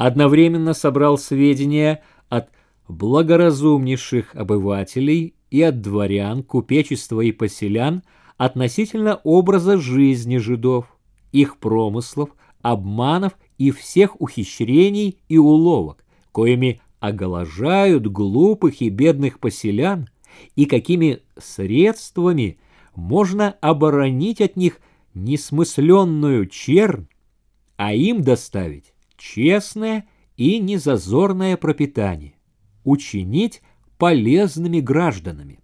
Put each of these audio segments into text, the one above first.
одновременно собрал сведения от благоразумнейших обывателей и от дворян, купечества и поселян относительно образа жизни жидов, их промыслов, обманов и всех ухищрений и уловок, коими оголожают глупых и бедных поселян, и какими средствами можно оборонить от них несмысленную чернь, а им доставить честное и незазорное пропитание, учинить полезными гражданами.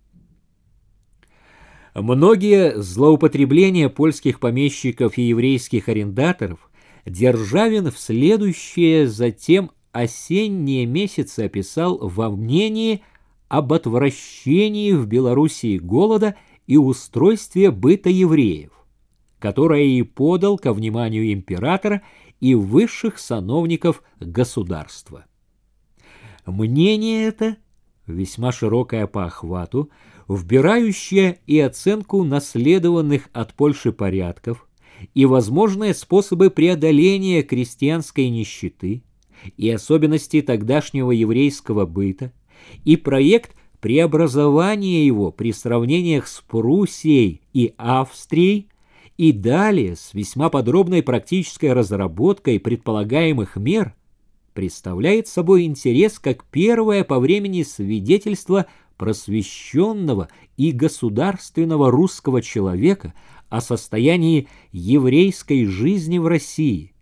Многие злоупотребления польских помещиков и еврейских арендаторов Державин в следующее затем осенние месяцы описал во мнении об отвращении в Белоруссии голода и устройстве быта евреев, которое и подал ко вниманию императора и высших сановников государства. Мнение это, весьма широкое по охвату, вбирающее и оценку наследованных от Польши порядков, и возможные способы преодоления крестьянской нищеты, и особенности тогдашнего еврейского быта, и проект преобразования его при сравнениях с Пруссией и Австрией, и далее с весьма подробной практической разработкой предполагаемых мер представляет собой интерес как первое по времени свидетельство просвещенного и государственного русского человека о состоянии еврейской жизни в России,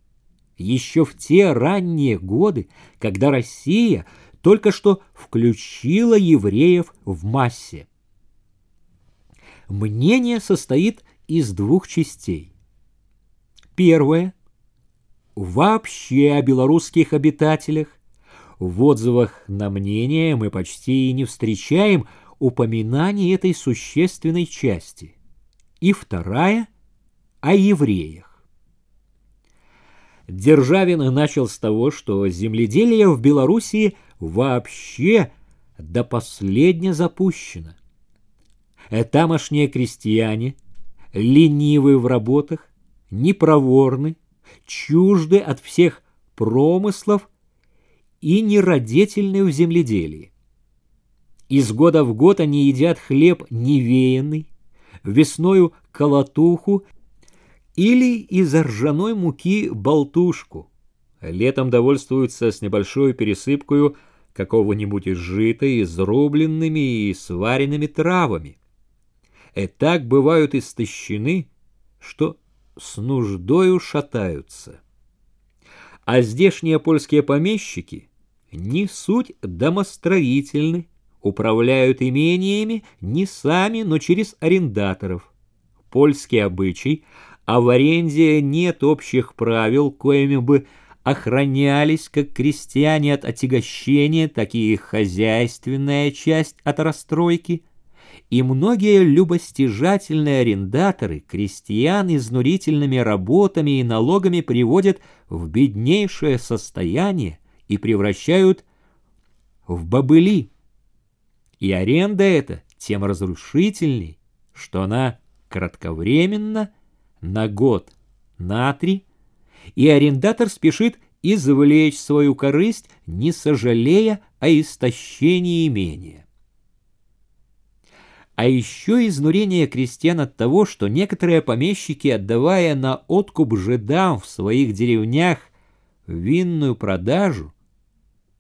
еще в те ранние годы, когда Россия только что включила евреев в массе. Мнение состоит из двух частей. Первое. Вообще о белорусских обитателях. В отзывах на мнение мы почти и не встречаем упоминаний этой существенной части. И вторая – о евреях. Державин начал с того, что земледелие в Белоруссии вообще до последнего запущено. Тамошние крестьяне – ленивы в работах, непроворны, чужды от всех промыслов и нерадительны в земледелии. Из года в год они едят хлеб невеянный, весною колотуху или из ржаной муки болтушку. Летом довольствуются с небольшой пересыпкой какого-нибудь жита, изрубленными и сваренными травами и так бывают истощены, что с нуждою шатаются. А здешние польские помещики не суть домостроительны, управляют имениями не сами, но через арендаторов. Польский обычай, а в аренде нет общих правил, коими бы охранялись как крестьяне от отягощения, так и их хозяйственная часть от расстройки – и многие любостяжательные арендаторы крестьян изнурительными работами и налогами приводят в беднейшее состояние и превращают в бобыли. И аренда эта тем разрушительней, что она кратковременно, на год, на три, и арендатор спешит извлечь свою корысть, не сожалея о истощении имения а еще изнурение крестьян от того, что некоторые помещики, отдавая на откуп жидам в своих деревнях винную продажу,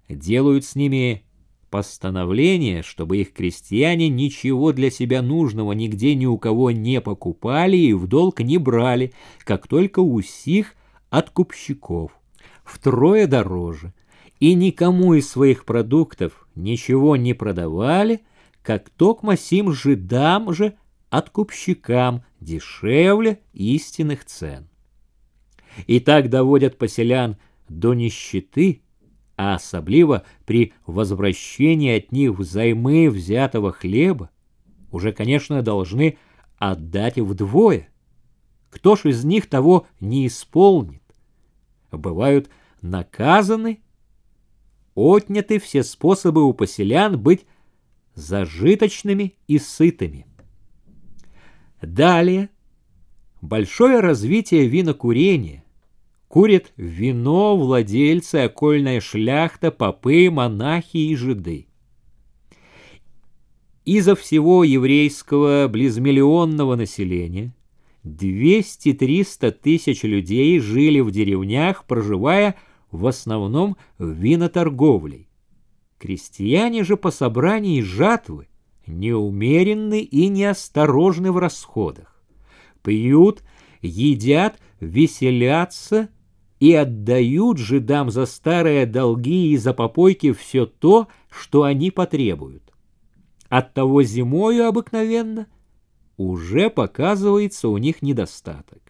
делают с ними постановление, чтобы их крестьяне ничего для себя нужного нигде ни у кого не покупали и в долг не брали, как только у сих откупщиков, втрое дороже, и никому из своих продуктов ничего не продавали – как токмо сим жидам же откупщикам дешевле истинных цен. И так доводят поселян до нищеты, а особливо при возвращении от них взаймы взятого хлеба, уже, конечно, должны отдать вдвое. Кто ж из них того не исполнит? Бывают наказаны, отняты все способы у поселян быть зажиточными и сытыми. Далее большое развитие винокурения, Курят вино владельцы, окольная шляхта, попы, монахи и жиды. Изо всего еврейского близмиллионного населения 200-300 тысяч людей жили в деревнях, проживая в основном виноторговлей. Крестьяне же по собрании жатвы неумеренны и неосторожны в расходах. Пьют, едят, веселятся и отдают жидам за старые долги и за попойки все то, что они потребуют. Оттого зимою обыкновенно уже показывается у них недостаток.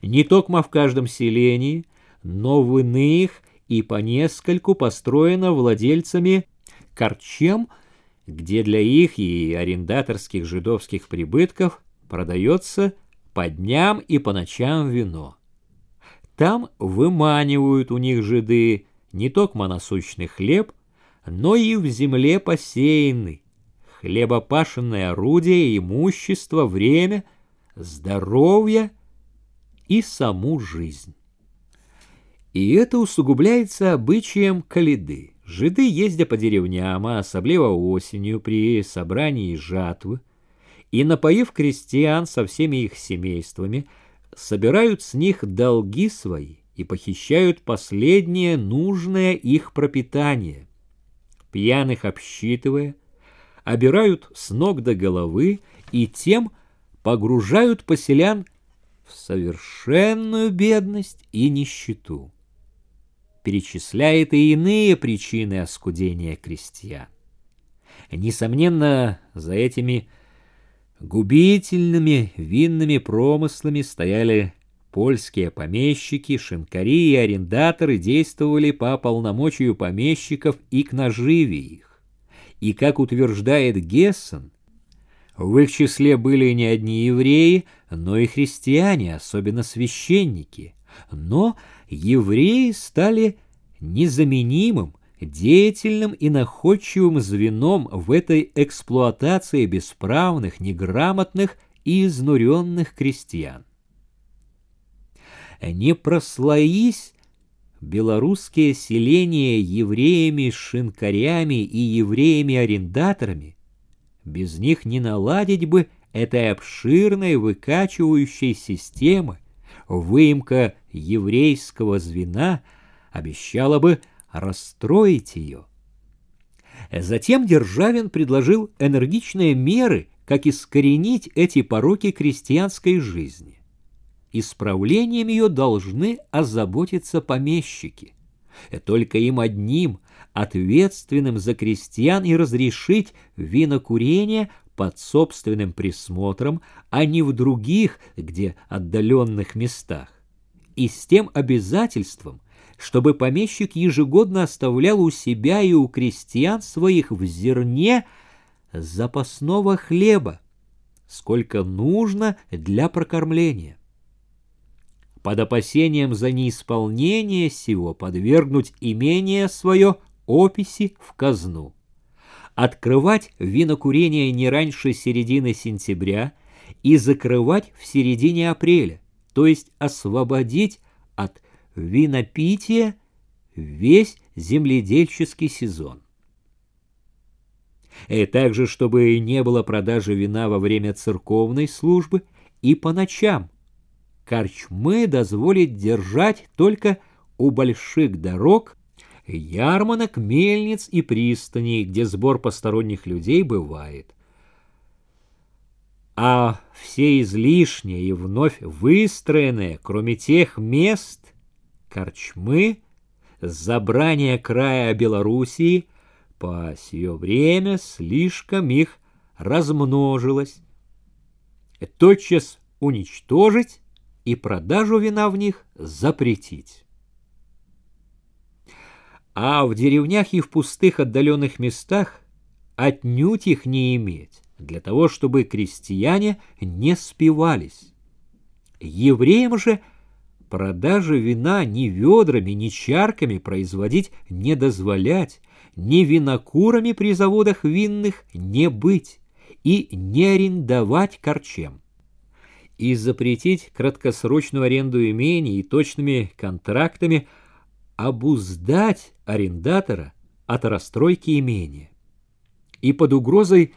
Не только в каждом селении, но в иных и по нескольку построено владельцами корчем, где для их и арендаторских жидовских прибытков продается по дням и по ночам вино. Там выманивают у них жиды не только насущный хлеб, но и в земле посеянный, хлебопашенное орудие, имущество, время, здоровье и саму жизнь. И это усугубляется обычаем каледы. Жиды, ездя по деревням, а особливо осенью при собрании жатвы, и, напоив крестьян со всеми их семействами, собирают с них долги свои и похищают последнее нужное их пропитание. Пьяных обсчитывая, обирают с ног до головы и тем погружают поселян в совершенную бедность и нищету. Перечисляет и иные причины оскудения крестьян. Несомненно, за этими губительными винными промыслами стояли польские помещики, шинкари и арендаторы действовали по полномочию помещиков и к наживе их и, как утверждает Гессен, в их числе были не одни евреи, но и христиане, особенно священники. Но евреи стали незаменимым, деятельным и находчивым звеном в этой эксплуатации бесправных, неграмотных и изнуренных крестьян. Не прослоись белорусские селения евреями-шинкарями и евреями-арендаторами, без них не наладить бы этой обширной выкачивающей системы, выемка еврейского звена обещала бы расстроить ее. Затем Державин предложил энергичные меры, как искоренить эти пороки крестьянской жизни. Исправлением ее должны озаботиться помещики. Только им одним, ответственным за крестьян, и разрешить винокурение под собственным присмотром, а не в других, где отдаленных местах. И с тем обязательством, чтобы помещик ежегодно оставлял у себя и у крестьян своих в зерне запасного хлеба, сколько нужно для прокормления под опасением за неисполнение сего подвергнуть имение свое описи в казну. Открывать винокурение не раньше середины сентября и закрывать в середине апреля, то есть освободить от винопития весь земледельческий сезон. И также, чтобы не было продажи вина во время церковной службы и по ночам – корчмы дозволит держать только у больших дорог, ярманок, мельниц и пристаней, где сбор посторонних людей бывает. А все излишние и вновь выстроенные, кроме тех мест, корчмы, забрание края Белоруссии, по сие время слишком их размножилось. Тотчас уничтожить и продажу вина в них запретить. А в деревнях и в пустых отдаленных местах отнюдь их не иметь, для того, чтобы крестьяне не спивались. Евреям же продажи вина ни ведрами, ни чарками производить не дозволять, ни винокурами при заводах винных не быть и не арендовать корчем и запретить краткосрочную аренду имений и точными контрактами обуздать арендатора от расстройки имения и под угрозой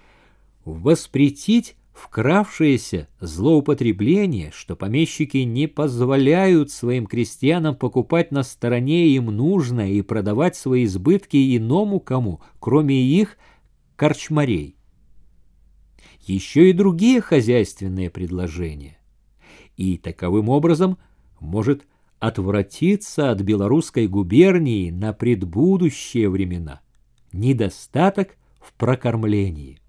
воспретить вкравшееся злоупотребление, что помещики не позволяют своим крестьянам покупать на стороне им нужное и продавать свои избытки иному кому, кроме их корчмарей. Еще и другие хозяйственные предложения. И таковым образом может отвратиться от белорусской губернии на предбудущие времена недостаток в прокормлении.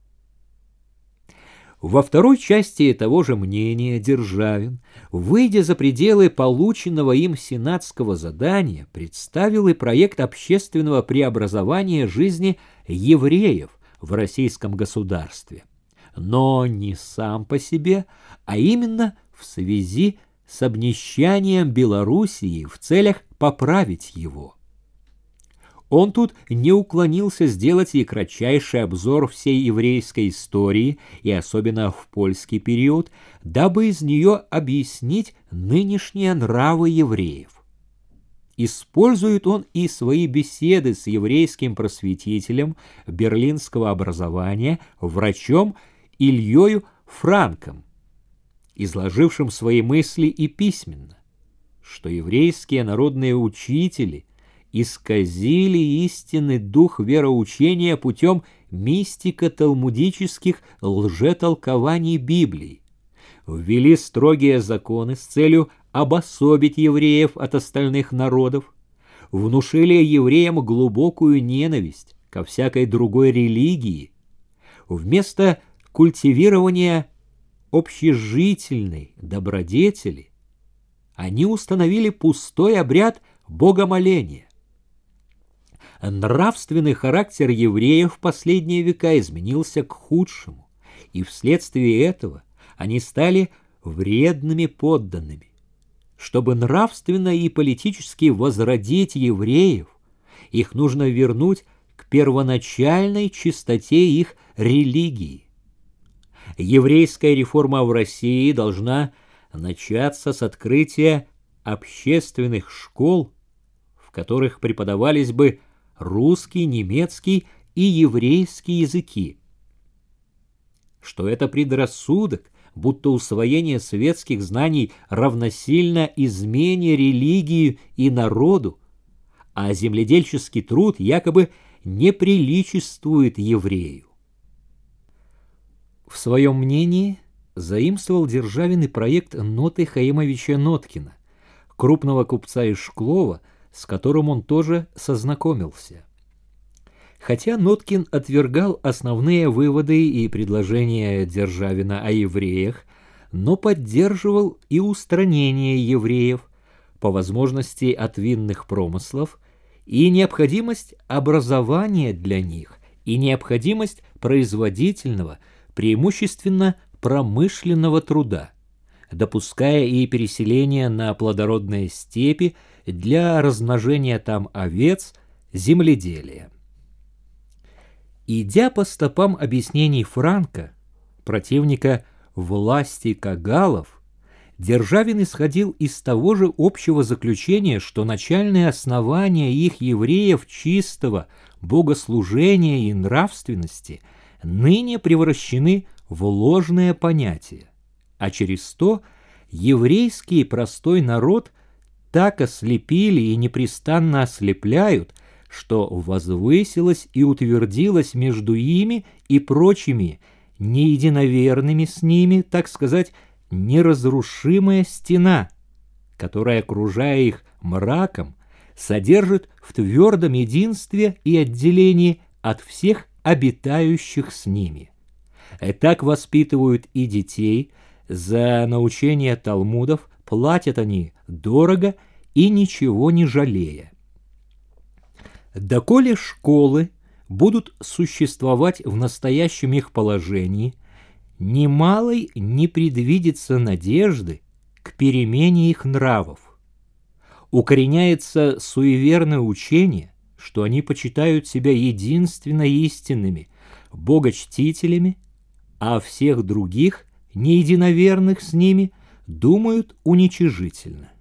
Во второй части того же мнения Державин, выйдя за пределы полученного им сенатского задания, представил и проект общественного преобразования жизни евреев в российском государстве. Но не сам по себе, а именно в связи с обнищанием Белоруссии в целях поправить его – он тут не уклонился сделать и кратчайший обзор всей еврейской истории, и особенно в польский период, дабы из нее объяснить нынешние нравы евреев. Использует он и свои беседы с еврейским просветителем берлинского образования, врачом Ильёю Франком, изложившим свои мысли и письменно, что еврейские народные учители – исказили истинный дух вероучения путем мистико-талмудических лжетолкований Библии, ввели строгие законы с целью обособить евреев от остальных народов, внушили евреям глубокую ненависть ко всякой другой религии, вместо культивирования общежительной добродетели они установили пустой обряд богомоления. Нравственный характер евреев в последние века изменился к худшему, и вследствие этого они стали вредными подданными. Чтобы нравственно и политически возродить евреев, их нужно вернуть к первоначальной чистоте их религии. Еврейская реформа в России должна начаться с открытия общественных школ, в которых преподавались бы русский, немецкий и еврейский языки. Что это предрассудок, будто усвоение светских знаний равносильно измене религии и народу, а земледельческий труд якобы не приличествует еврею. В своем мнении заимствовал Державин и проект Ноты Хаимовича Ноткина, крупного купца из Шклова, с которым он тоже сознакомился. Хотя Ноткин отвергал основные выводы и предложения Державина о евреях, но поддерживал и устранение евреев, по возможности от винных промыслов, и необходимость образования для них, и необходимость производительного, преимущественно промышленного труда, допуская и переселение на плодородные степи для размножения там овец, земледелия. Идя по стопам объяснений Франка, противника власти Кагалов, Державин исходил из того же общего заключения, что начальные основания их евреев чистого богослужения и нравственности ныне превращены в ложное понятие, а через то еврейский простой народ – так ослепили и непрестанно ослепляют, что возвысилась и утвердилась между ими и прочими, неединоверными с ними, так сказать, неразрушимая стена, которая, окружая их мраком, содержит в твердом единстве и отделении от всех обитающих с ними. И так воспитывают и детей, за научение талмудов платят они дорого и ничего не жалея. Доколе школы будут существовать в настоящем их положении, немалой не предвидится надежды к перемене их нравов. Укореняется суеверное учение, что они почитают себя единственно истинными, богочтителями, а всех других, неединоверных с ними – думают уничижительно.